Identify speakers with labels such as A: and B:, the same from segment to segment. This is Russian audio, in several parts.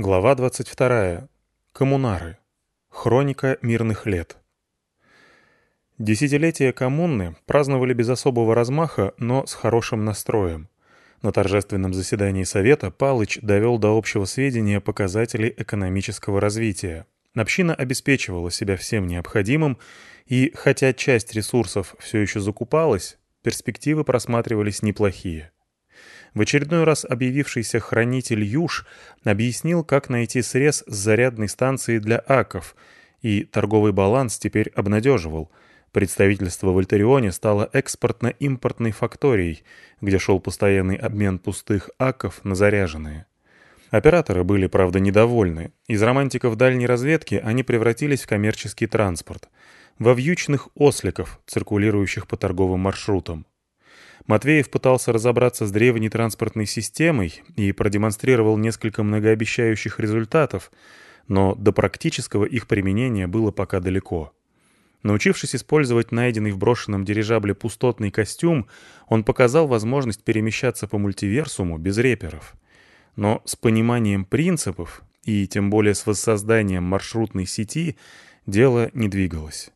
A: Глава 22. Коммунары. Хроника мирных лет. Десятилетие коммуны праздновали без особого размаха, но с хорошим настроем. На торжественном заседании Совета Палыч довел до общего сведения показатели экономического развития. Община обеспечивала себя всем необходимым, и, хотя часть ресурсов все еще закупалась, перспективы просматривались неплохие. В очередной раз объявившийся хранитель Юж объяснил, как найти срез с зарядной станции для АКов, и торговый баланс теперь обнадеживал. Представительство в Альтерионе стало экспортно-импортной факторией, где шел постоянный обмен пустых АКов на заряженные. Операторы были, правда, недовольны. Из романтиков дальней разведки они превратились в коммерческий транспорт. Во вьючных осликов, циркулирующих по торговым маршрутам. Матвеев пытался разобраться с древней транспортной системой и продемонстрировал несколько многообещающих результатов, но до практического их применения было пока далеко. Научившись использовать найденный в брошенном дирижабле пустотный костюм, он показал возможность перемещаться по мультиверсуму без реперов. Но с пониманием принципов, и тем более с воссозданием маршрутной сети, дело не двигалось.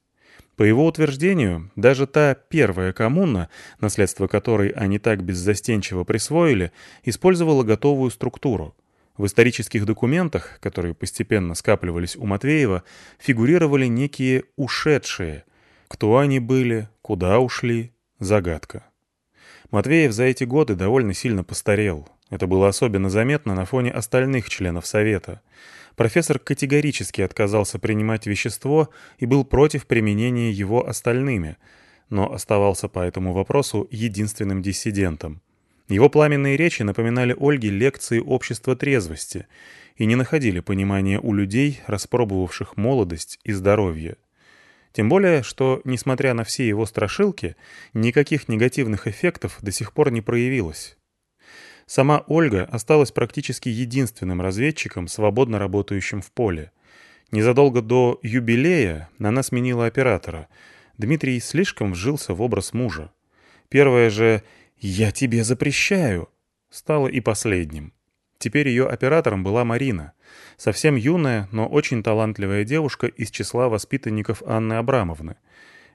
A: По его утверждению, даже та первая коммуна, наследство которой они так беззастенчиво присвоили, использовала готовую структуру. В исторических документах, которые постепенно скапливались у Матвеева, фигурировали некие «ушедшие». Кто они были, куда ушли — загадка. Матвеев за эти годы довольно сильно постарел. Это было особенно заметно на фоне остальных членов Совета — профессор категорически отказался принимать вещество и был против применения его остальными, но оставался по этому вопросу единственным диссидентом. Его пламенные речи напоминали Ольге лекции общества трезвости и не находили понимания у людей, распробовавших молодость и здоровье. Тем более, что, несмотря на все его страшилки, никаких негативных эффектов до сих пор не проявилось. Сама Ольга осталась практически единственным разведчиком, свободно работающим в поле. Незадолго до юбилея она сменила оператора. Дмитрий слишком вжился в образ мужа. Первое же «Я тебе запрещаю» стало и последним. Теперь ее оператором была Марина. Совсем юная, но очень талантливая девушка из числа воспитанников Анны Абрамовны.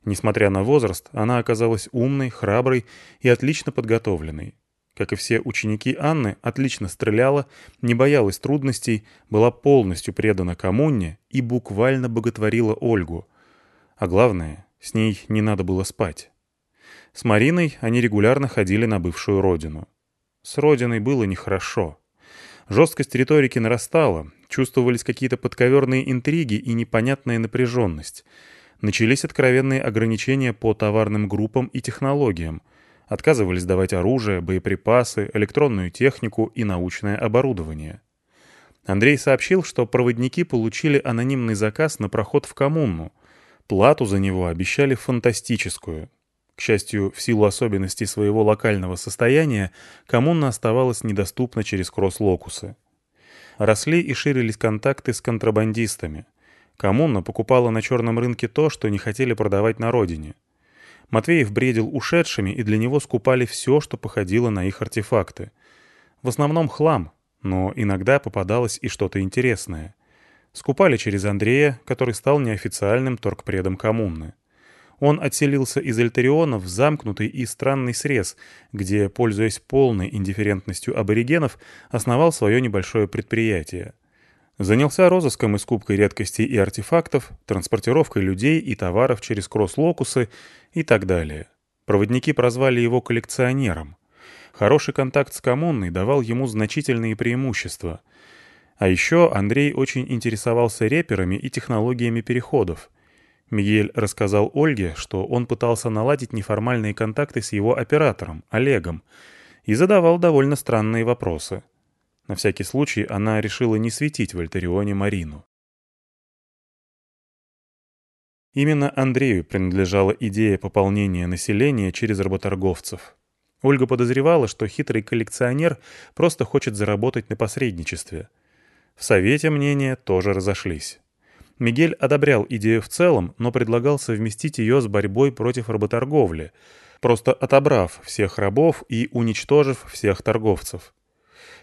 A: Несмотря на возраст, она оказалась умной, храброй и отлично подготовленной. Как и все ученики Анны, отлично стреляла, не боялась трудностей, была полностью предана коммуне и буквально боготворила Ольгу. А главное, с ней не надо было спать. С Мариной они регулярно ходили на бывшую родину. С родиной было нехорошо. Жесткость риторики нарастала, чувствовались какие-то подковерные интриги и непонятная напряженность. Начались откровенные ограничения по товарным группам и технологиям — отказывались давать оружие, боеприпасы, электронную технику и научное оборудование. Андрей сообщил, что проводники получили анонимный заказ на проход в коммуну. Плату за него обещали фантастическую. К счастью, в силу особенностей своего локального состояния, коммуна оставалась недоступна через кросс-локусы. Росли и ширились контакты с контрабандистами. Коммуна покупала на черном рынке то, что не хотели продавать на родине — Матвеев бредил ушедшими, и для него скупали все, что походило на их артефакты. В основном хлам, но иногда попадалось и что-то интересное. Скупали через Андрея, который стал неофициальным торгпредом коммуны. Он отселился из Эльтериона в замкнутый и странный срез, где, пользуясь полной индифферентностью аборигенов, основал свое небольшое предприятие. Занялся розыском и скупкой редкостей и артефактов, транспортировкой людей и товаров через кросс-локусы и так далее. Проводники прозвали его коллекционером. Хороший контакт с коммуной давал ему значительные преимущества. А еще Андрей очень интересовался реперами и технологиями переходов. Мигель рассказал Ольге, что он пытался наладить неформальные контакты с его оператором, Олегом, и задавал довольно странные вопросы. На всякий случай она решила не светить в Альтерионе Марину. Именно Андрею принадлежала идея пополнения населения через работорговцев. Ольга подозревала, что хитрый коллекционер просто хочет заработать на посредничестве. В Совете мнения тоже разошлись. Мигель одобрял идею в целом, но предлагал совместить ее с борьбой против работорговли, просто отобрав всех рабов и уничтожив всех торговцев.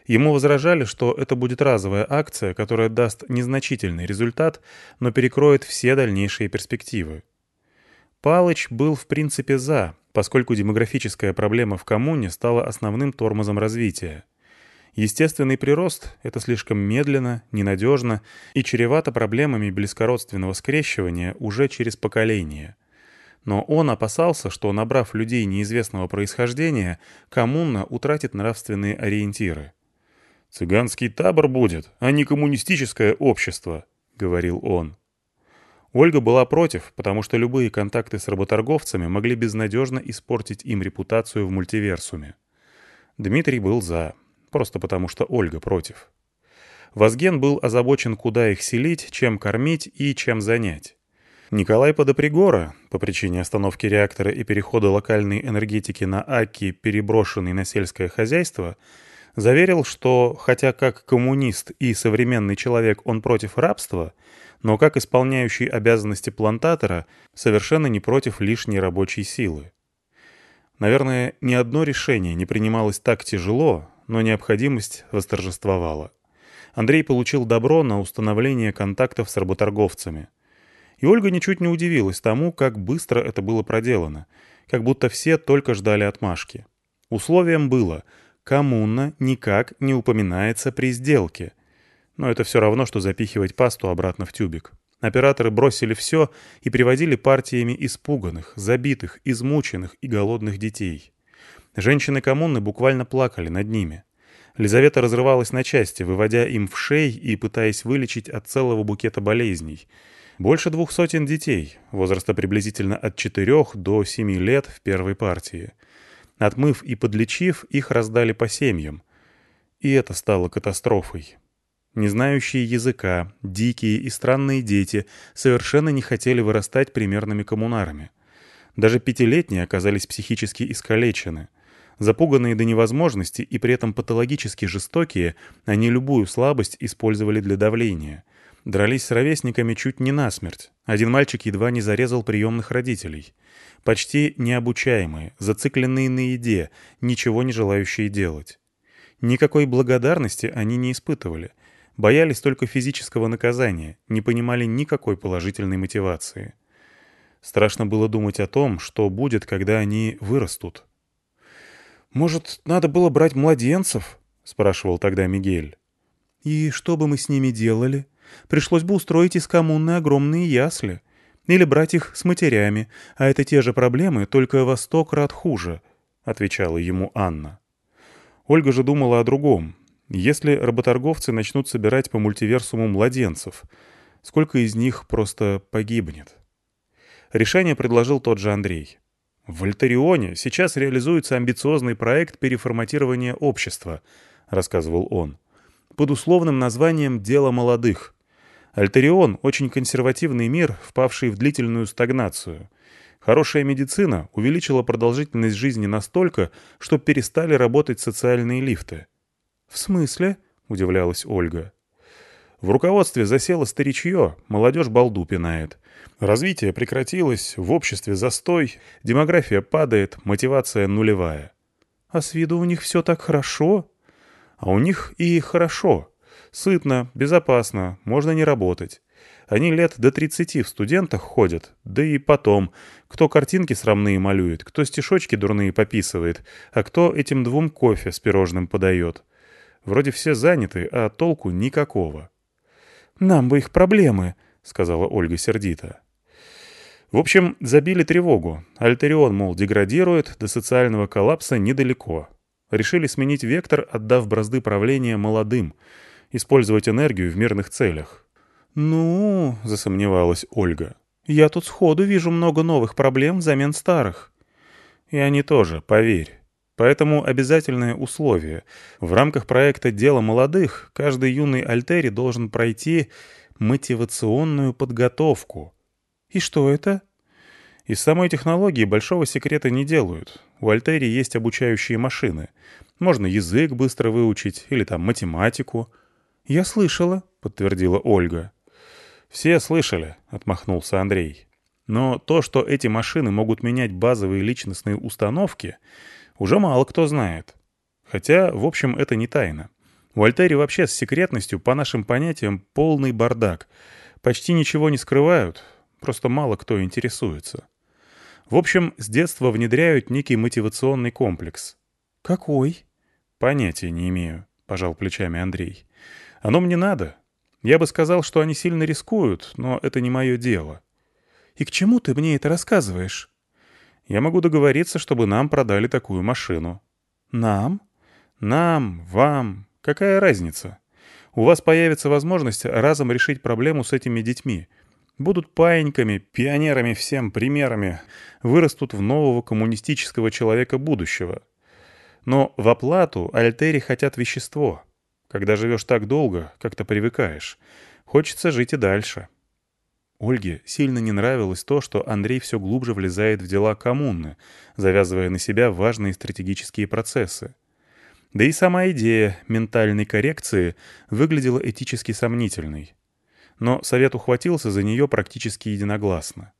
A: Ему возражали, что это будет разовая акция, которая даст незначительный результат, но перекроет все дальнейшие перспективы. Палыч был в принципе «за», поскольку демографическая проблема в коммуне стала основным тормозом развития. Естественный прирост — это слишком медленно, ненадежно и чревато проблемами близкородственного скрещивания уже через поколение. Но он опасался, что, набрав людей неизвестного происхождения, коммуна утратит нравственные ориентиры. «Цыганский табор будет, а не коммунистическое общество», — говорил он. Ольга была против, потому что любые контакты с работорговцами могли безнадежно испортить им репутацию в мультиверсуме. Дмитрий был «за», просто потому что Ольга против. Возген был озабочен, куда их селить, чем кормить и чем занять. Николай Подопригора, по причине остановки реактора и перехода локальной энергетики на АКИ, переброшенной на сельское хозяйство, заверил, что, хотя как коммунист и современный человек он против рабства, но как исполняющий обязанности плантатора совершенно не против лишней рабочей силы. Наверное, ни одно решение не принималось так тяжело, но необходимость восторжествовала. Андрей получил добро на установление контактов с работорговцами. И Ольга ничуть не удивилась тому, как быстро это было проделано, как будто все только ждали отмашки. Условием было — коммуна никак не упоминается при сделке. Но это все равно, что запихивать пасту обратно в тюбик. Операторы бросили все и приводили партиями испуганных, забитых, измученных и голодных детей. Женщины коммуны буквально плакали над ними. Лизавета разрывалась на части, выводя им в шей и пытаясь вылечить от целого букета болезней. Больше двух сотен детей, возраста приблизительно от 4 до 7 лет в первой партии. Отмыв и подлечив, их раздали по семьям. И это стало катастрофой. Не знающие языка, дикие и странные дети совершенно не хотели вырастать примерными коммунарами. Даже пятилетние оказались психически искалечены. Запуганные до невозможности и при этом патологически жестокие, они любую слабость использовали для давления. Дрались с ровесниками чуть не насмерть. Один мальчик едва не зарезал приемных родителей. Почти необучаемые, зацикленные на еде, ничего не желающие делать. Никакой благодарности они не испытывали. Боялись только физического наказания, не понимали никакой положительной мотивации. Страшно было думать о том, что будет, когда они вырастут. «Может, надо было брать младенцев?» — спрашивал тогда Мигель. «И что бы мы с ними делали? Пришлось бы устроить из коммуны огромные ясли. Или брать их с матерями, а это те же проблемы, только во сто крат хуже», — отвечала ему Анна. Ольга же думала о другом. Если работорговцы начнут собирать по мультиверсуму младенцев, сколько из них просто погибнет? Решение предложил тот же Андрей. В Альтарионе сейчас реализуется амбициозный проект переформатирования общества, рассказывал он, под условным названием «Дело молодых». Альтарион — очень консервативный мир, впавший в длительную стагнацию. Хорошая медицина увеличила продолжительность жизни настолько, что перестали работать социальные лифты. «В смысле?» — удивлялась Ольга. В руководстве засело старичье, молодежь балду пинает. Развитие прекратилось, в обществе застой, демография падает, мотивация нулевая. А с виду у них все так хорошо? А у них и хорошо. Сытно, безопасно, можно не работать. Они лет до 30 в студентах ходят, да и потом. Кто картинки срамные малюет, кто стишочки дурные пописывает, а кто этим двум кофе с пирожным подает. Вроде все заняты, а толку никакого. «Нам бы их проблемы», — сказала Ольга сердито. В общем, забили тревогу. Альтерион, мол, деградирует, до социального коллапса недалеко. Решили сменить вектор, отдав бразды правления молодым, использовать энергию в мирных целях. «Ну», — засомневалась Ольга, — «я тут сходу вижу много новых проблем взамен старых». «И они тоже, поверь». Поэтому обязательное условие. В рамках проекта «Дело молодых» каждый юный альтери должен пройти мотивационную подготовку. И что это? Из самой технологии большого секрета не делают. У альтери есть обучающие машины. Можно язык быстро выучить или там математику. «Я слышала», — подтвердила Ольга. «Все слышали», — отмахнулся Андрей. «Но то, что эти машины могут менять базовые личностные установки — уже мало кто знает. Хотя, в общем, это не тайна. У Альтери вообще с секретностью, по нашим понятиям, полный бардак. Почти ничего не скрывают, просто мало кто интересуется. В общем, с детства внедряют некий мотивационный комплекс.
B: «Какой?»
A: «Понятия не имею», — пожал плечами Андрей. «Оно мне надо. Я бы сказал, что они сильно рискуют, но это не мое дело».
B: «И к чему ты мне это рассказываешь?»
A: «Я могу договориться, чтобы нам продали такую машину».
B: «Нам?»
A: «Нам, вам. Какая разница? У вас появится возможность разом решить проблему с этими детьми. Будут паиньками, пионерами, всем примерами. Вырастут в нового коммунистического человека будущего. Но в оплату альтери хотят вещество. Когда живешь так долго, как-то привыкаешь. Хочется жить и дальше. Ольге сильно не нравилось то, что Андрей все глубже влезает в дела коммуны, завязывая на себя важные стратегические процессы. Да и сама идея ментальной коррекции выглядела этически сомнительной. Но Совет ухватился за нее практически единогласно.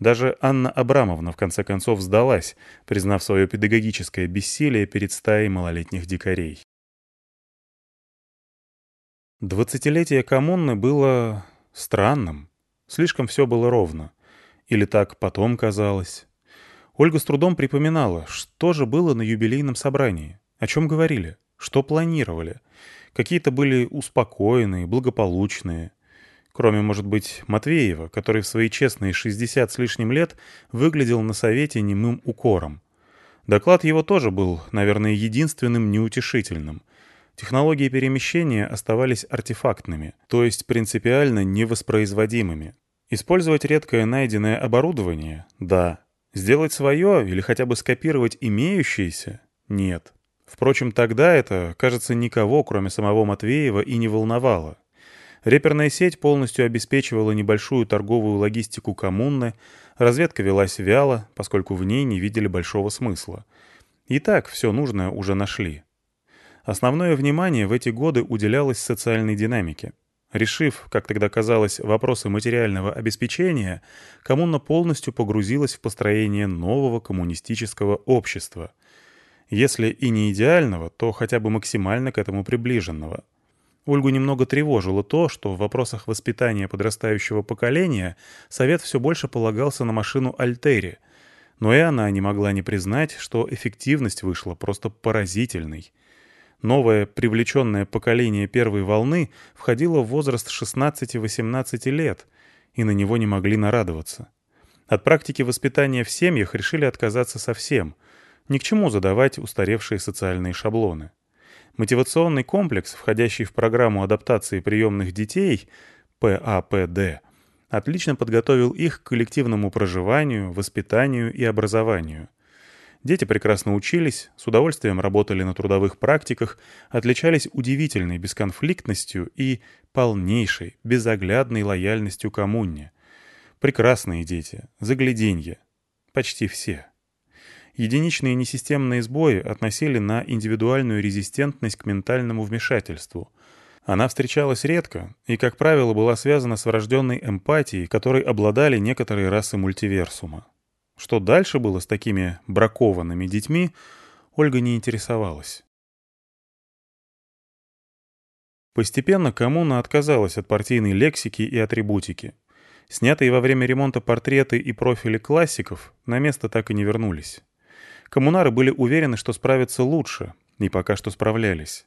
A: Даже Анна Абрамовна в конце концов сдалась, признав свое педагогическое бессилие перед стаей малолетних дикарей. Двадцатилетие коммуны было странным. Слишком все было ровно. Или так потом казалось. Ольга с трудом припоминала, что же было на юбилейном собрании, о чем говорили, что планировали. Какие-то были успокоенные, благополучные — Кроме, может быть, Матвеева, который в свои честные 60 с лишним лет выглядел на совете немым укором. Доклад его тоже был, наверное, единственным неутешительным. Технологии перемещения оставались артефактными, то есть принципиально невоспроизводимыми. Использовать редкое найденное оборудование – да. Сделать свое или хотя бы скопировать имеющееся – нет. Впрочем, тогда это, кажется, никого, кроме самого Матвеева, и не волновало. Реперная сеть полностью обеспечивала небольшую торговую логистику коммуны, разведка велась вяло, поскольку в ней не видели большого смысла. И так все нужное уже нашли. Основное внимание в эти годы уделялось социальной динамике. Решив, как тогда казалось, вопросы материального обеспечения, коммуна полностью погрузилась в построение нового коммунистического общества. Если и не идеального, то хотя бы максимально к этому приближенного – Ольгу немного тревожило то, что в вопросах воспитания подрастающего поколения Совет все больше полагался на машину Альтери, но и она не могла не признать, что эффективность вышла просто поразительной. Новое привлеченное поколение первой волны входило в возраст 16-18 лет, и на него не могли нарадоваться. От практики воспитания в семьях решили отказаться совсем. Ни к чему задавать устаревшие социальные шаблоны. Мотивационный комплекс, входящий в программу адаптации приемных детей, ПАПД, отлично подготовил их к коллективному проживанию, воспитанию и образованию. Дети прекрасно учились, с удовольствием работали на трудовых практиках, отличались удивительной бесконфликтностью и полнейшей, безоглядной лояльностью коммуне. Прекрасные дети, загляденье. Почти все. Единичные несистемные сбои относили на индивидуальную резистентность к ментальному вмешательству. Она встречалась редко и, как правило, была связана с врожденной эмпатией, которой обладали некоторые расы мультиверсума. Что дальше было с такими бракованными детьми, Ольга не интересовалась. Постепенно коммуна отказалась от партийной лексики и атрибутики. Снятые во время ремонта портреты и профили классиков на место так и не вернулись. Коммунары были уверены, что справятся лучше, и пока что справлялись.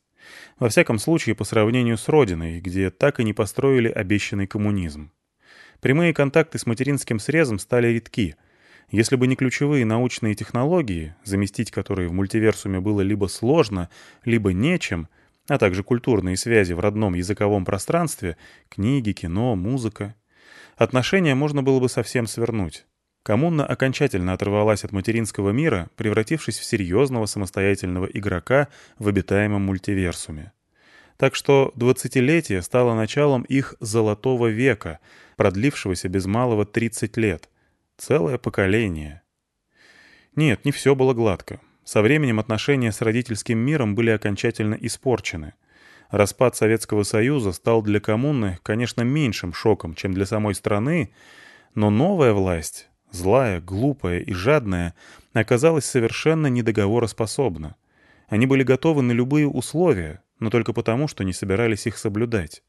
A: Во всяком случае, по сравнению с Родиной, где так и не построили обещанный коммунизм. Прямые контакты с материнским срезом стали редки. Если бы не ключевые научные технологии, заместить которые в мультиверсуме было либо сложно, либо нечем, а также культурные связи в родном языковом пространстве, книги, кино, музыка, отношения можно было бы совсем свернуть. Коммуна окончательно оторвалась от материнского мира, превратившись в серьезного самостоятельного игрока в обитаемом мультиверсуме. Так что двадцатилетие стало началом их «золотого века», продлившегося без малого 30 лет. Целое поколение. Нет, не все было гладко. Со временем отношения с родительским миром были окончательно испорчены. Распад Советского Союза стал для коммуны, конечно, меньшим шоком, чем для самой страны, но новая власть злая, глупая и жадная, оказалась совершенно недоговороспособна. Они были готовы на любые условия, но только потому, что не собирались их соблюдать.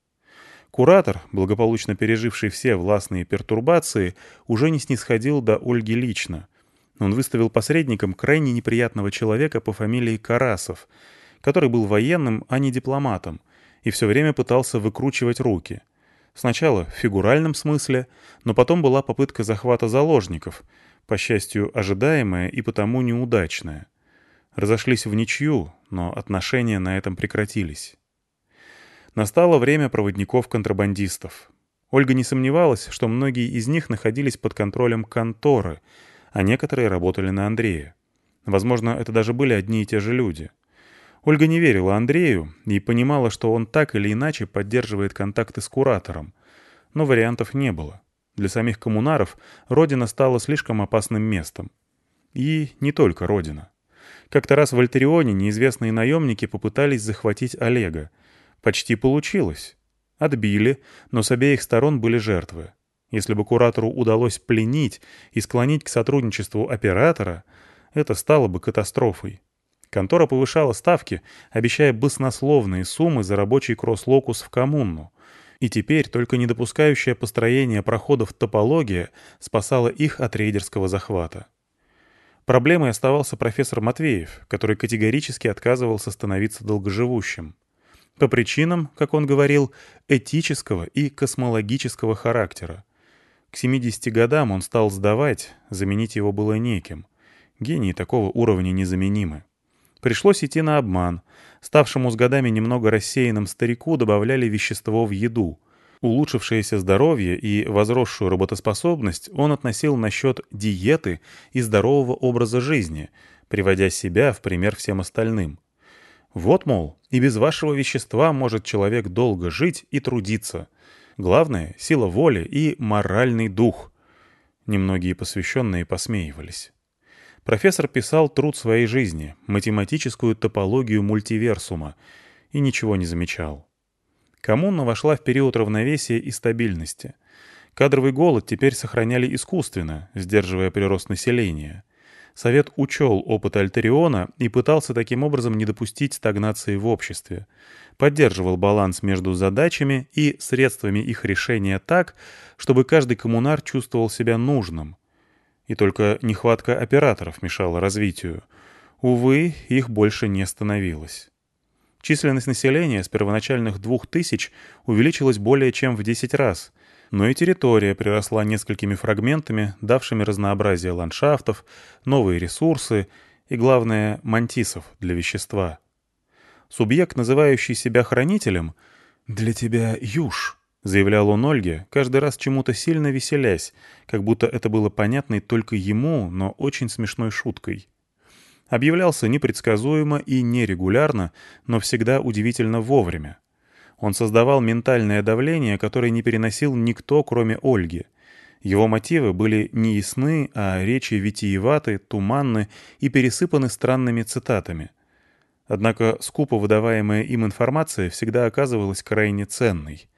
A: Куратор, благополучно переживший все властные пертурбации, уже не снисходил до Ольги лично. Он выставил посредником крайне неприятного человека по фамилии Карасов, который был военным, а не дипломатом, и все время пытался выкручивать руки. Сначала в фигуральном смысле, но потом была попытка захвата заложников, по счастью, ожидаемая и потому неудачная. Разошлись в ничью, но отношения на этом прекратились. Настало время проводников-контрабандистов. Ольга не сомневалась, что многие из них находились под контролем конторы, а некоторые работали на Андрея. Возможно, это даже были одни и те же люди. Ольга не верила Андрею и понимала, что он так или иначе поддерживает контакты с куратором. Но вариантов не было. Для самих коммунаров родина стала слишком опасным местом. И не только родина. Как-то раз в Альтерионе неизвестные наемники попытались захватить Олега. Почти получилось. Отбили, но с обеих сторон были жертвы. Если бы куратору удалось пленить и склонить к сотрудничеству оператора, это стало бы катастрофой. Контора повышала ставки, обещая баснословные суммы за рабочий кросс-локус в коммуну. И теперь только недопускающее построение проходов топология спасала их от рейдерского захвата. Проблемой оставался профессор Матвеев, который категорически отказывался становиться долгоживущим. По причинам, как он говорил, этического и космологического характера. К 70 годам он стал сдавать, заменить его было неким. Гении такого уровня незаменимы. Пришлось идти на обман. Ставшему с годами немного рассеянным старику добавляли вещество в еду. Улучшившееся здоровье и возросшую работоспособность он относил на счет диеты и здорового образа жизни, приводя себя в пример всем остальным. Вот, мол, и без вашего вещества может человек долго жить и трудиться. Главное — сила воли и моральный дух. Немногие посвященные посмеивались профессор писал труд своей жизни, математическую топологию мультиверсума, и ничего не замечал. Коммуна вошла в период равновесия и стабильности. Кадровый голод теперь сохраняли искусственно, сдерживая прирост населения. Совет учел опыт Альтериона и пытался таким образом не допустить стагнации в обществе. Поддерживал баланс между задачами и средствами их решения так, чтобы каждый коммунар чувствовал себя нужным, и только нехватка операторов мешала развитию. Увы, их больше не становилось. Численность населения с первоначальных двух тысяч увеличилась более чем в 10 раз, но и территория приросла несколькими фрагментами, давшими разнообразие ландшафтов, новые ресурсы и, главное, мантисов для вещества. Субъект, называющий себя хранителем, «для тебя юж», — заявлял он Ольге, каждый раз чему-то сильно веселясь, как будто это было понятной только ему, но очень смешной шуткой. Объявлялся непредсказуемо и нерегулярно, но всегда удивительно вовремя. Он создавал ментальное давление, которое не переносил никто, кроме Ольги. Его мотивы были неясны, а речи витиеваты, туманны и пересыпаны странными цитатами. Однако скупо выдаваемая им информация всегда оказывалась крайне ценной.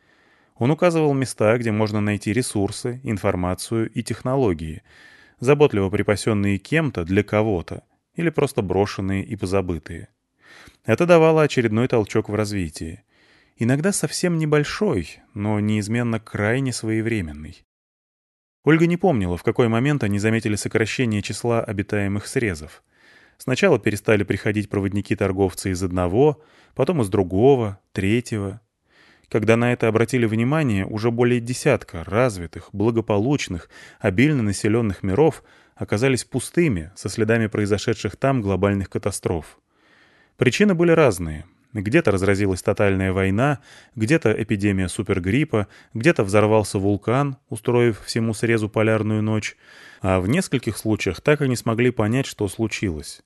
A: Он указывал места, где можно найти ресурсы, информацию и технологии, заботливо припасенные кем-то для кого-то, или просто брошенные и позабытые. Это давало очередной толчок в развитии. Иногда совсем небольшой, но неизменно крайне своевременный. Ольга не помнила, в какой момент они заметили сокращение числа обитаемых срезов. Сначала перестали приходить проводники-торговцы из одного, потом из другого, третьего, когда на это обратили внимание, уже более десятка развитых, благополучных, обильно населенных миров оказались пустыми, со следами произошедших там глобальных катастроф. Причины были разные. Где-то разразилась тотальная война, где-то эпидемия супергриппа, где-то взорвался вулкан, устроив всему срезу полярную ночь, а в нескольких случаях так и не смогли понять, что случилось.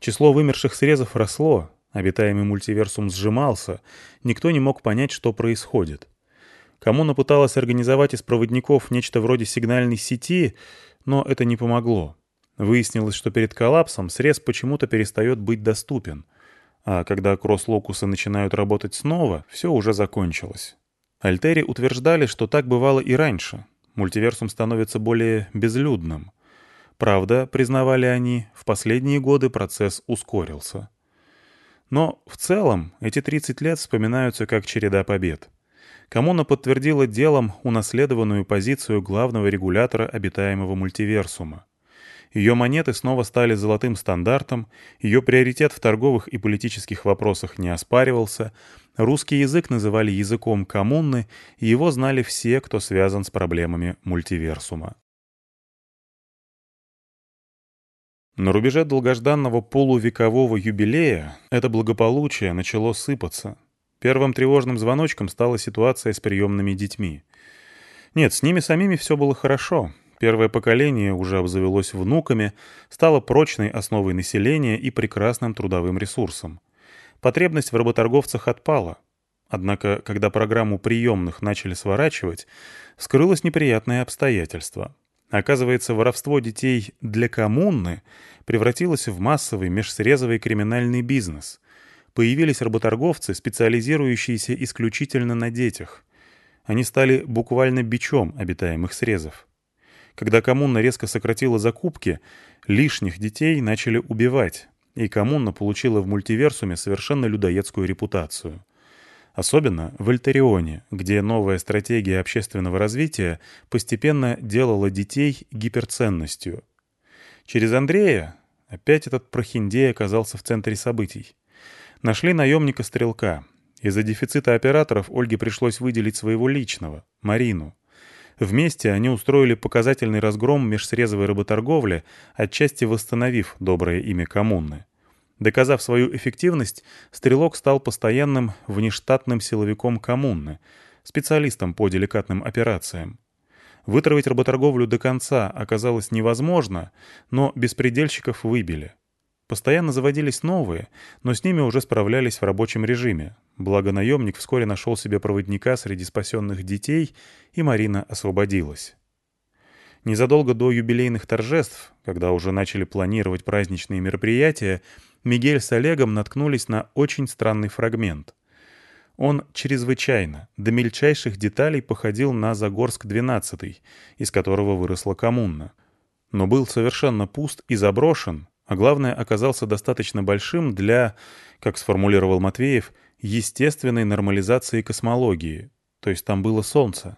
A: Число вымерших срезов росло, Обитаемый мультиверсум сжимался, никто не мог понять, что происходит. Коммуна пыталась организовать из проводников нечто вроде сигнальной сети, но это не помогло. Выяснилось, что перед коллапсом срез почему-то перестает быть доступен. А когда кросс-локусы начинают работать снова, все уже закончилось. Альтери утверждали, что так бывало и раньше. Мультиверсум становится более безлюдным. Правда, признавали они, в последние годы процесс ускорился. Но в целом эти 30 лет вспоминаются как череда побед. Коммуна подтвердила делом унаследованную позицию главного регулятора обитаемого мультиверсума. Ее монеты снова стали золотым стандартом, ее приоритет в торговых и политических вопросах не оспаривался, русский язык называли языком коммуны, и его знали все, кто связан с проблемами мультиверсума. На рубеже долгожданного полувекового юбилея это благополучие начало сыпаться. Первым тревожным звоночком стала ситуация с приемными детьми. Нет, с ними самими все было хорошо. Первое поколение уже обзавелось внуками, стало прочной основой населения и прекрасным трудовым ресурсом. Потребность в работорговцах отпала. Однако, когда программу приемных начали сворачивать, скрылось неприятное обстоятельство. Оказывается, воровство детей для коммуны превратилось в массовый межсрезовый криминальный бизнес. Появились работорговцы, специализирующиеся исключительно на детях. Они стали буквально бичом обитаемых срезов. Когда коммуна резко сократила закупки, лишних детей начали убивать, и коммуна получила в мультиверсуме совершенно людоедскую репутацию. Особенно в Альтерионе, где новая стратегия общественного развития постепенно делала детей гиперценностью. Через Андрея опять этот прохиндей оказался в центре событий. Нашли наемника-стрелка. Из-за дефицита операторов Ольге пришлось выделить своего личного, Марину. Вместе они устроили показательный разгром межсрезовой работорговли, отчасти восстановив доброе имя коммуны. Доказав свою эффективность, Стрелок стал постоянным внештатным силовиком коммуны, специалистом по деликатным операциям. Вытравить работорговлю до конца оказалось невозможно, но беспредельщиков выбили. Постоянно заводились новые, но с ними уже справлялись в рабочем режиме. Благо наемник вскоре нашел себе проводника среди спасенных детей, и Марина освободилась. Незадолго до юбилейных торжеств, когда уже начали планировать праздничные мероприятия, Мигель с Олегом наткнулись на очень странный фрагмент. Он чрезвычайно, до мельчайших деталей походил на Загорск-12, из которого выросла коммуна. Но был совершенно пуст и заброшен, а главное, оказался достаточно большим для, как сформулировал Матвеев, естественной нормализации космологии, то есть там было Солнце.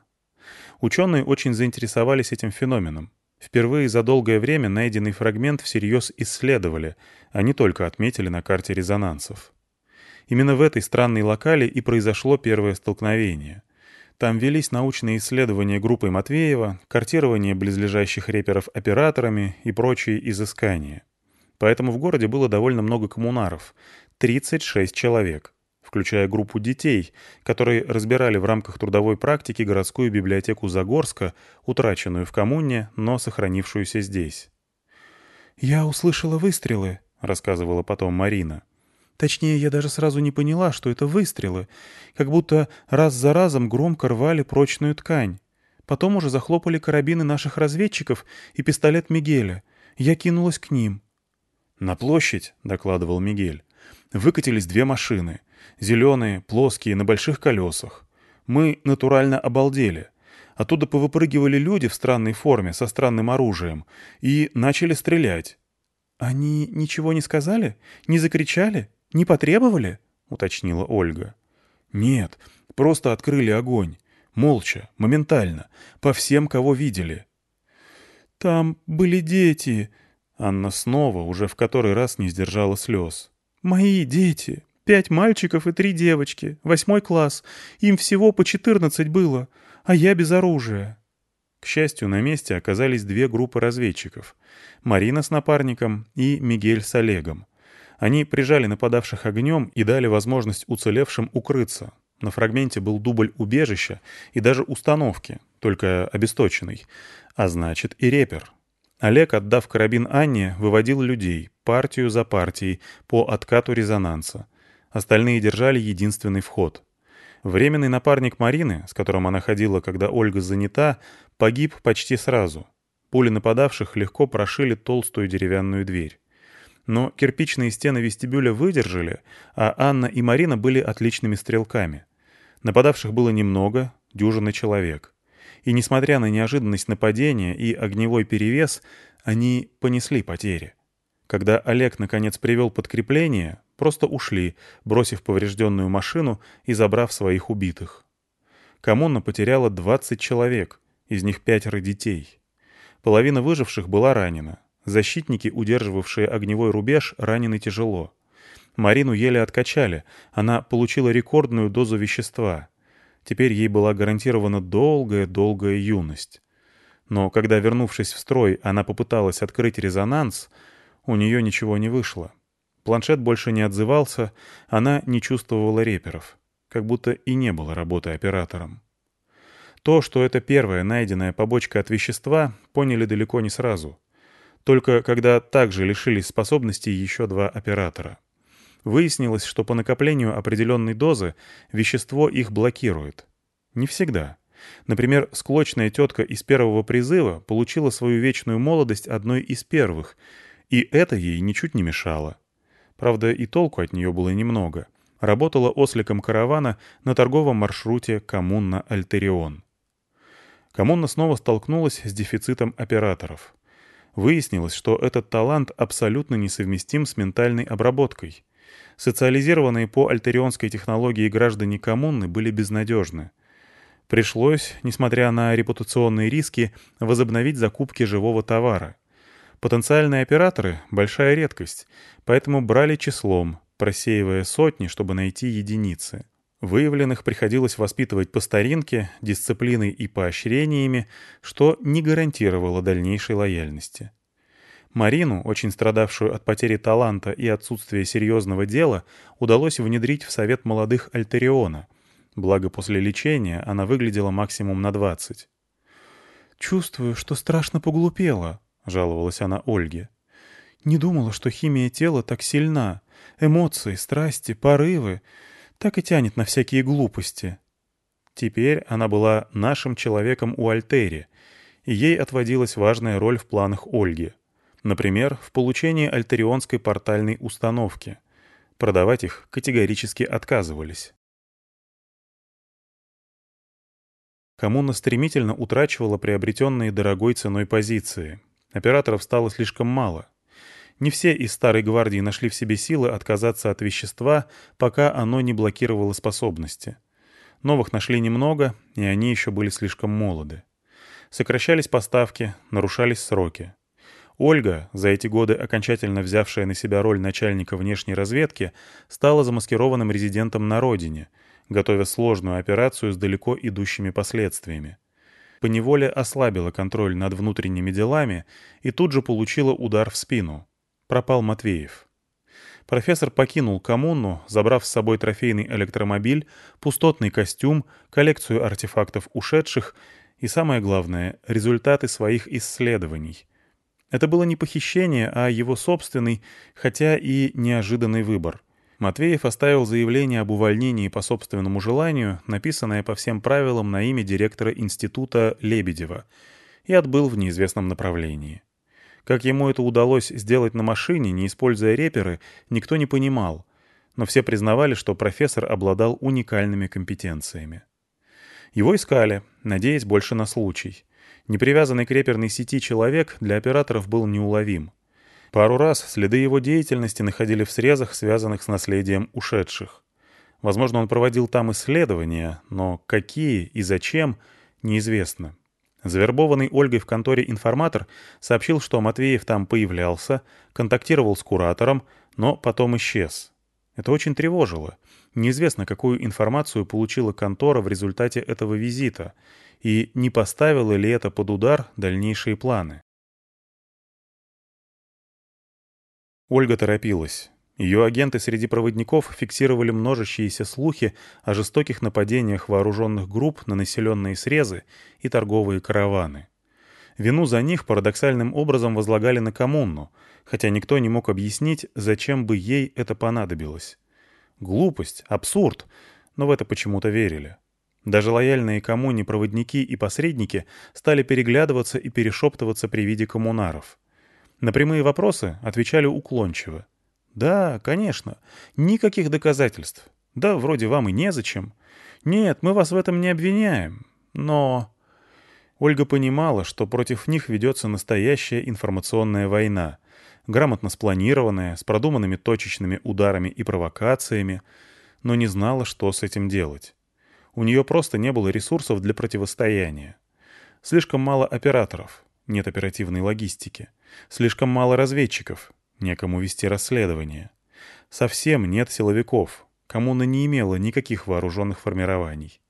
A: Ученые очень заинтересовались этим феноменом. Впервые за долгое время найденный фрагмент всерьез исследовали, а не только отметили на карте резонансов. Именно в этой странной локале и произошло первое столкновение. Там велись научные исследования группой Матвеева, картирование близлежащих реперов операторами и прочие изыскания. Поэтому в городе было довольно много коммунаров — 36 человек включая группу детей, которые разбирали в рамках трудовой практики городскую библиотеку Загорска, утраченную в коммуне, но сохранившуюся здесь.
B: «Я услышала выстрелы», — рассказывала потом Марина. «Точнее, я даже сразу не поняла, что это выстрелы, как будто раз за разом громко рвали прочную ткань. Потом уже захлопали карабины наших разведчиков и пистолет Мигеля. Я кинулась к ним».
A: «На площадь», — докладывал Мигель, — «выкатились две машины. Зеленые, плоские, на больших колесах. Мы натурально обалдели. Оттуда повыпрыгивали люди в странной форме, со странным оружием, и начали стрелять.
B: «Они ничего не сказали? Не закричали? Не потребовали?» — уточнила Ольга.
A: «Нет, просто открыли огонь. Молча, моментально, по всем, кого видели».
B: «Там были дети...»
A: Анна снова, уже в который раз не сдержала слез.
B: «Мои дети. Пять мальчиков и три девочки. Восьмой класс. Им всего по четырнадцать было. А я без оружия.
A: К счастью, на месте оказались две группы разведчиков. Марина с напарником и Мигель с Олегом. Они прижали нападавших огнем и дали возможность уцелевшим укрыться. На фрагменте был дубль убежища и даже установки, только обесточенный. А значит и репер. Олег, отдав карабин Анне, выводил людей, партию за партией, по откату резонанса. Остальные держали единственный вход. Временный напарник Марины, с которым она ходила, когда Ольга занята, погиб почти сразу. Пули нападавших легко прошили толстую деревянную дверь. Но кирпичные стены вестибюля выдержали, а Анна и Марина были отличными стрелками. Нападавших было немного, дюжины человек. И несмотря на неожиданность нападения и огневой перевес, они понесли потери. Когда Олег наконец привел подкрепление, Просто ушли, бросив поврежденную машину и забрав своих убитых. Коммуна потеряла 20 человек, из них пятеро детей. Половина выживших была ранена. Защитники, удерживавшие огневой рубеж, ранены тяжело. Марину еле откачали, она получила рекордную дозу вещества. Теперь ей была гарантирована долгая-долгая юность. Но когда, вернувшись в строй, она попыталась открыть резонанс, у нее ничего не вышло. Планшет больше не отзывался, она не чувствовала реперов, как будто и не было работы оператором. То, что это первая найденная побочка от вещества, поняли далеко не сразу. Только когда также лишились способностей еще два оператора. Выяснилось, что по накоплению определенной дозы вещество их блокирует. Не всегда. Например, склочная тетка из первого призыва получила свою вечную молодость одной из первых, и это ей ничуть не мешало. Правда, и толку от нее было немного. Работала осликом каравана на торговом маршруте Коммуна-Альтерион. Коммуна снова столкнулась с дефицитом операторов. Выяснилось, что этот талант абсолютно несовместим с ментальной обработкой. Социализированные по альтерионской технологии граждане коммуны были безнадежны. Пришлось, несмотря на репутационные риски, возобновить закупки живого товара. Потенциальные операторы — большая редкость, поэтому брали числом, просеивая сотни, чтобы найти единицы. Выявленных приходилось воспитывать по старинке, дисциплиной и поощрениями, что не гарантировало дальнейшей лояльности. Марину, очень страдавшую от потери таланта и отсутствия серьезного дела, удалось внедрить в совет молодых Альтериона. Благо после лечения она выглядела максимум на 20.
B: «Чувствую, что страшно поглупела», — жаловалась она Ольге. «Не думала, что химия тела так сильна. Эмоции, страсти, порывы. Так и тянет на всякие глупости».
A: Теперь она была нашим человеком у Альтери, и ей отводилась важная роль в планах Ольги. Например, в получении альтерионской портальной установки. Продавать их категорически отказывались. Коммуна стремительно утрачивала приобретенные дорогой ценой позиции. Операторов стало слишком мало. Не все из Старой Гвардии нашли в себе силы отказаться от вещества, пока оно не блокировало способности. Новых нашли немного, и они еще были слишком молоды. Сокращались поставки, нарушались сроки. Ольга, за эти годы окончательно взявшая на себя роль начальника внешней разведки, стала замаскированным резидентом на родине, готовя сложную операцию с далеко идущими последствиями поневоле ослабила контроль над внутренними делами и тут же получила удар в спину. Пропал Матвеев. Профессор покинул коммуну, забрав с собой трофейный электромобиль, пустотный костюм, коллекцию артефактов ушедших и, самое главное, результаты своих исследований. Это было не похищение, а его собственный, хотя и неожиданный выбор. Матвеев оставил заявление об увольнении по собственному желанию, написанное по всем правилам на имя директора института Лебедева, и отбыл в неизвестном направлении. Как ему это удалось сделать на машине, не используя реперы, никто не понимал, но все признавали, что профессор обладал уникальными компетенциями. Его искали, надеясь больше на случай. Непривязанный к реперной сети человек для операторов был неуловим. Пару раз следы его деятельности находили в срезах, связанных с наследием ушедших. Возможно, он проводил там исследования, но какие и зачем — неизвестно. Завербованный Ольгой в конторе информатор сообщил, что Матвеев там появлялся, контактировал с куратором, но потом исчез. Это очень тревожило. Неизвестно, какую информацию получила контора в результате этого визита, и не поставило ли это под удар дальнейшие планы. Ольга торопилась. Ее агенты среди проводников фиксировали множащиеся слухи о жестоких нападениях вооруженных групп на населенные срезы и торговые караваны. Вину за них парадоксальным образом возлагали на коммуну, хотя никто не мог объяснить, зачем бы ей это понадобилось. Глупость, абсурд, но в это почему-то верили. Даже лояльные коммуне проводники и посредники стали переглядываться и перешептываться при виде коммунаров. На прямые вопросы отвечали уклончиво. «Да, конечно. Никаких доказательств. Да, вроде вам и незачем. Нет, мы вас в этом не обвиняем. Но...» Ольга понимала, что против них ведется настоящая информационная война. Грамотно спланированная, с продуманными точечными ударами и провокациями, но не знала, что с этим делать. У нее просто не было ресурсов для противостояния. Слишком мало операторов, нет оперативной логистики. Слишком мало разведчиков, некому вести расследование. Совсем нет силовиков, коммуна не имела никаких вооруженных формирований.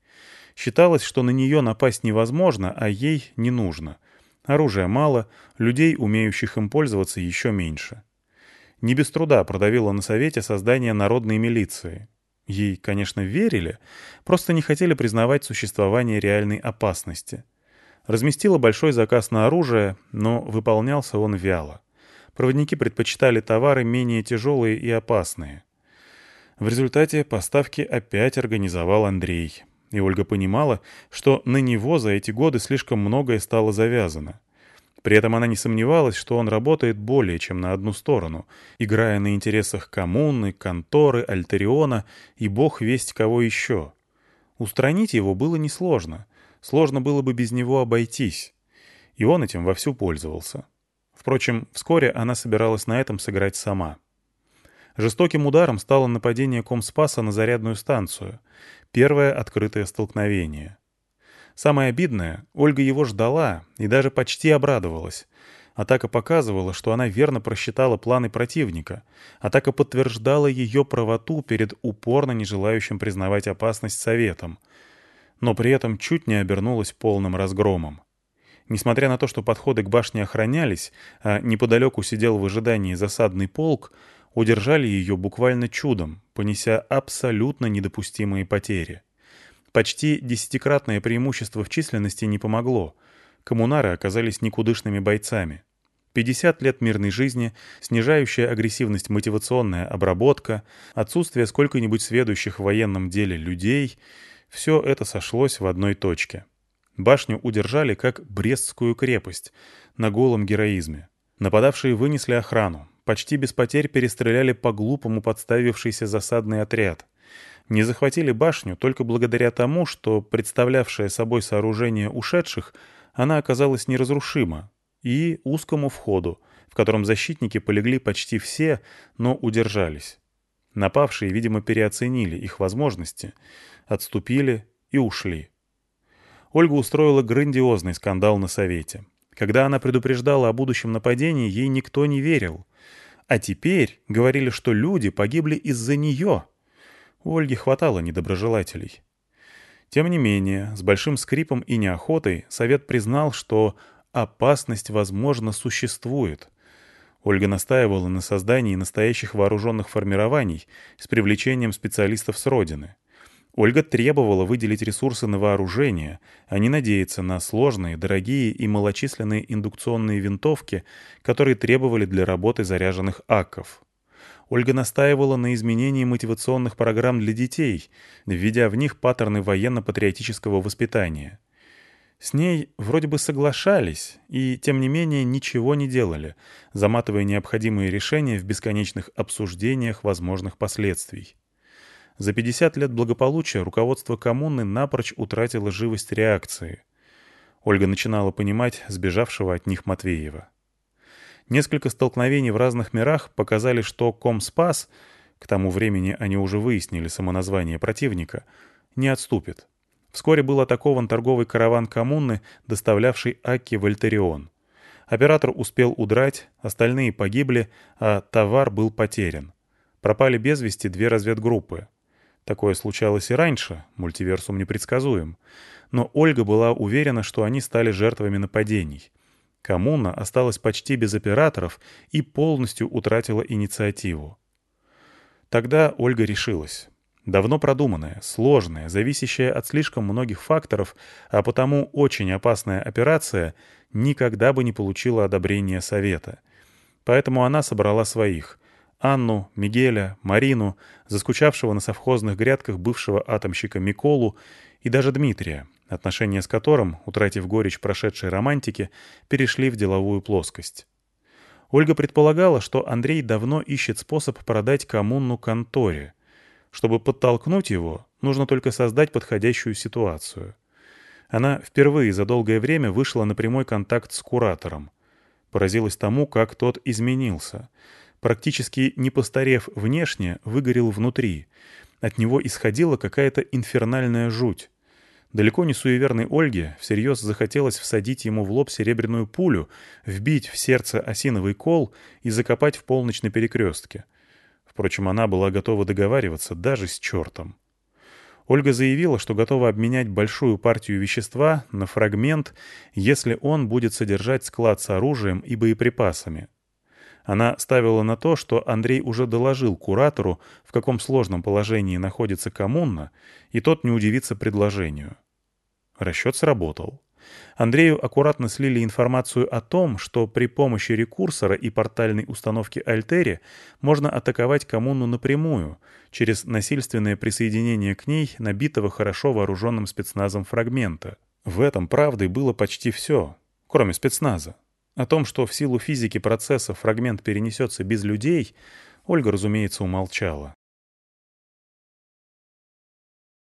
A: Считалось, что на нее напасть невозможно, а ей не нужно. Оружия мало, людей, умеющих им пользоваться, еще меньше. Не без труда продавила на Совете создание народной милиции. Ей, конечно, верили, просто не хотели признавать существование реальной опасности. Разместила большой заказ на оружие, но выполнялся он вяло. Проводники предпочитали товары менее тяжелые и опасные. В результате поставки опять организовал Андрей. И Ольга понимала, что на него за эти годы слишком многое стало завязано. При этом она не сомневалась, что он работает более чем на одну сторону, играя на интересах коммуны, конторы, Альтериона и бог весть кого еще. Устранить его было несложно. Сложно было бы без него обойтись. И он этим вовсю пользовался. Впрочем, вскоре она собиралась на этом сыграть сама. Жестоким ударом стало нападение Комспаса на зарядную станцию. Первое открытое столкновение. Самое обидное, Ольга его ждала и даже почти обрадовалась. Атака показывала, что она верно просчитала планы противника. Атака подтверждала ее правоту перед упорно не желающим признавать опасность советом. Но при этом чуть не обернулась полным разгромом. Несмотря на то, что подходы к башне охранялись, а неподалеку сидел в ожидании засадный полк, удержали ее буквально чудом, понеся абсолютно недопустимые потери. Почти десятикратное преимущество в численности не помогло. Коммунары оказались никудышными бойцами. 50 лет мирной жизни, снижающая агрессивность мотивационная обработка, отсутствие сколько-нибудь сведущих в военном деле людей — все это сошлось в одной точке. Башню удержали как Брестскую крепость на голом героизме. Нападавшие вынесли охрану, почти без потерь перестреляли по-глупому подставившийся засадный отряд. Не захватили башню только благодаря тому, что, представлявшее собой сооружение ушедших, она оказалась неразрушима, и узкому входу, в котором защитники полегли почти все, но удержались. Напавшие, видимо, переоценили их возможности, отступили и ушли. Ольга устроила грандиозный скандал на совете. Когда она предупреждала о будущем нападении, ей никто не верил — а теперь говорили, что люди погибли из-за нее. У Ольги хватало недоброжелателей. Тем не менее, с большим скрипом и неохотой Совет признал, что опасность, возможно, существует. Ольга настаивала на создании настоящих вооруженных формирований с привлечением специалистов с родины. Ольга требовала выделить ресурсы на вооружение, а не надеяться на сложные, дорогие и малочисленные индукционные винтовки, которые требовали для работы заряженных акков. Ольга настаивала на изменении мотивационных программ для детей, введя в них паттерны военно-патриотического воспитания. С ней вроде бы соглашались и, тем не менее, ничего не делали, заматывая необходимые решения в бесконечных обсуждениях возможных последствий. За 50 лет благополучия руководство коммуны напрочь утратило живость реакции. Ольга начинала понимать сбежавшего от них Матвеева. Несколько столкновений в разных мирах показали, что Комспас, к тому времени они уже выяснили самоназвание противника, не отступит. Вскоре был атакован торговый караван коммуны, доставлявший Аки в Альтерион. Оператор успел удрать, остальные погибли, а товар был потерян. Пропали без вести две разведгруппы. Такое случалось и раньше, мультиверсум непредсказуем. Но Ольга была уверена, что они стали жертвами нападений. Коммуна осталась почти без операторов и полностью утратила инициативу. Тогда Ольга решилась. Давно продуманная, сложная, зависящая от слишком многих факторов, а потому очень опасная операция никогда бы не получила одобрения Совета. Поэтому она собрала своих — Анну, Мигеля, Марину, заскучавшего на совхозных грядках бывшего атомщика Миколу и даже Дмитрия, отношения с которым, утратив горечь прошедшей романтики, перешли в деловую плоскость. Ольга предполагала, что Андрей давно ищет способ продать коммуну конторе. Чтобы подтолкнуть его, нужно только создать подходящую ситуацию. Она впервые за долгое время вышла на прямой контакт с куратором. Поразилась тому, как тот изменился. Практически не постарев внешне, выгорел внутри. От него исходила какая-то инфернальная жуть. Далеко не суеверной Ольге всерьез захотелось всадить ему в лоб серебряную пулю, вбить в сердце осиновый кол и закопать в полночь на перекрестке. Впрочем, она была готова договариваться даже с чертом. Ольга заявила, что готова обменять большую партию вещества на фрагмент, если он будет содержать склад с оружием и боеприпасами. Она ставила на то, что Андрей уже доложил куратору, в каком сложном положении находится коммуна, и тот не удивится предложению. Расчет сработал. Андрею аккуратно слили информацию о том, что при помощи рекурсора и портальной установки Альтери можно атаковать коммуну напрямую, через насильственное присоединение к ней набитого хорошо вооруженным спецназом фрагмента. В этом правдой было почти все, кроме спецназа. О том, что в силу физики процесса фрагмент перенесется без людей, Ольга, разумеется, умолчала.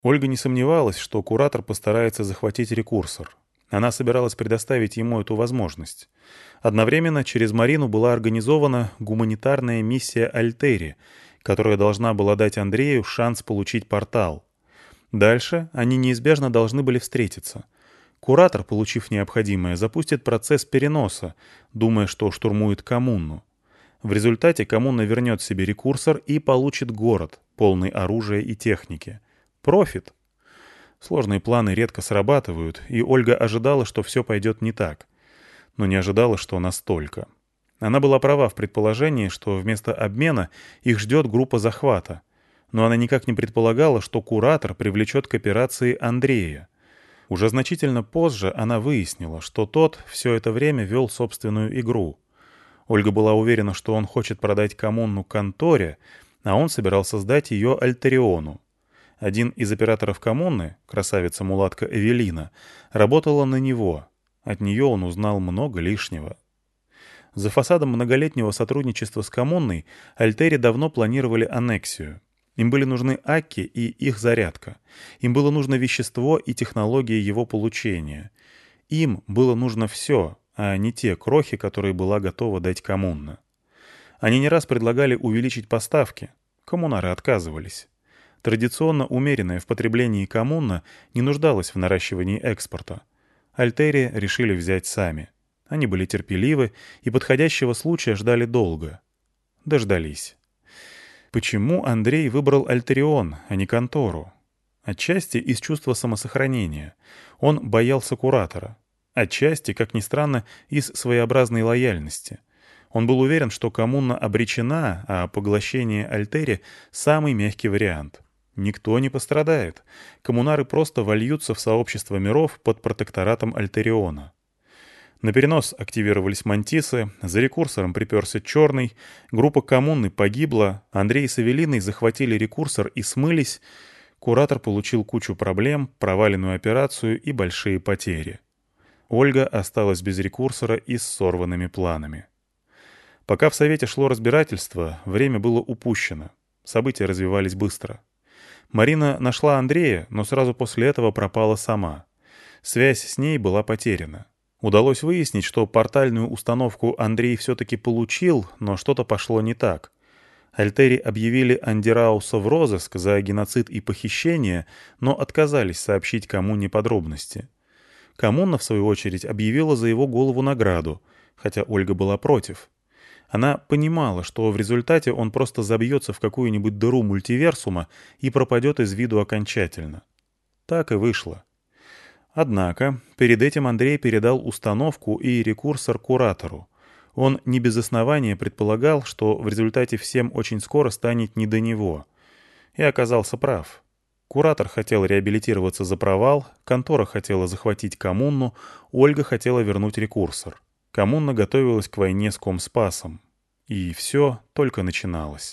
A: Ольга не сомневалась, что куратор постарается захватить рекурсор. Она собиралась предоставить ему эту возможность. Одновременно через Марину была организована гуманитарная миссия Альтери, которая должна была дать Андрею шанс получить портал. Дальше они неизбежно должны были встретиться. Куратор, получив необходимое, запустит процесс переноса, думая, что штурмует коммуну. В результате коммуна вернет себе рекурсор и получит город, полный оружия и техники. Профит. Сложные планы редко срабатывают, и Ольга ожидала, что все пойдет не так. Но не ожидала, что настолько. Она была права в предположении, что вместо обмена их ждет группа захвата. Но она никак не предполагала, что куратор привлечет к операции Андрея. Уже значительно позже она выяснила, что тот все это время вел собственную игру. Ольга была уверена, что он хочет продать коммуну конторе, а он собирался сдать ее Альтериону. Один из операторов коммуны, красавица-мулатка Эвелина, работала на него. От нее он узнал много лишнего. За фасадом многолетнего сотрудничества с коммуной Альтери давно планировали аннексию. Им были нужны Акки и их зарядка. Им было нужно вещество и технология его получения. Им было нужно все, а не те крохи, которые была готова дать коммуна. Они не раз предлагали увеличить поставки. Коммунары отказывались. Традиционно умеренная в потреблении коммуна не нуждалась в наращивании экспорта. Альтери решили взять сами. Они были терпеливы и подходящего случая ждали долго. Дождались. Почему Андрей выбрал Альтерион, а не контору? Отчасти из чувства самосохранения. Он боялся куратора. Отчасти, как ни странно, из своеобразной лояльности. Он был уверен, что коммуна обречена, а поглощение Альтери — самый мягкий вариант. Никто не пострадает. Коммунары просто вольются в сообщество миров под протекторатом Альтериона. На перенос активировались мантисы, за рекурсором приперся черный, группа коммуны погибла, Андрей с Эвелиной захватили рекурсор и смылись, куратор получил кучу проблем, проваленную операцию и большие потери. Ольга осталась без рекурсора и с сорванными планами. Пока в Совете шло разбирательство, время было упущено. События развивались быстро. Марина нашла Андрея, но сразу после этого пропала сама. Связь с ней была потеряна. Удалось выяснить, что портальную установку Андрей все-таки получил, но что-то пошло не так. Альтери объявили Андерауса в розыск за геноцид и похищение, но отказались сообщить коммуне подробности. Коммуна, в свою очередь, объявила за его голову награду, хотя Ольга была против. Она понимала, что в результате он просто забьется в какую-нибудь дыру мультиверсума и пропадет из виду окончательно. Так и вышло. Однако, перед этим Андрей передал установку и рекурсор куратору. Он не без основания предполагал, что в результате всем очень скоро станет не до него. И оказался прав. Куратор хотел реабилитироваться за провал, контора хотела захватить коммуну, Ольга хотела вернуть рекурсор. Коммуна готовилась к войне с Комспасом. И все только начиналось.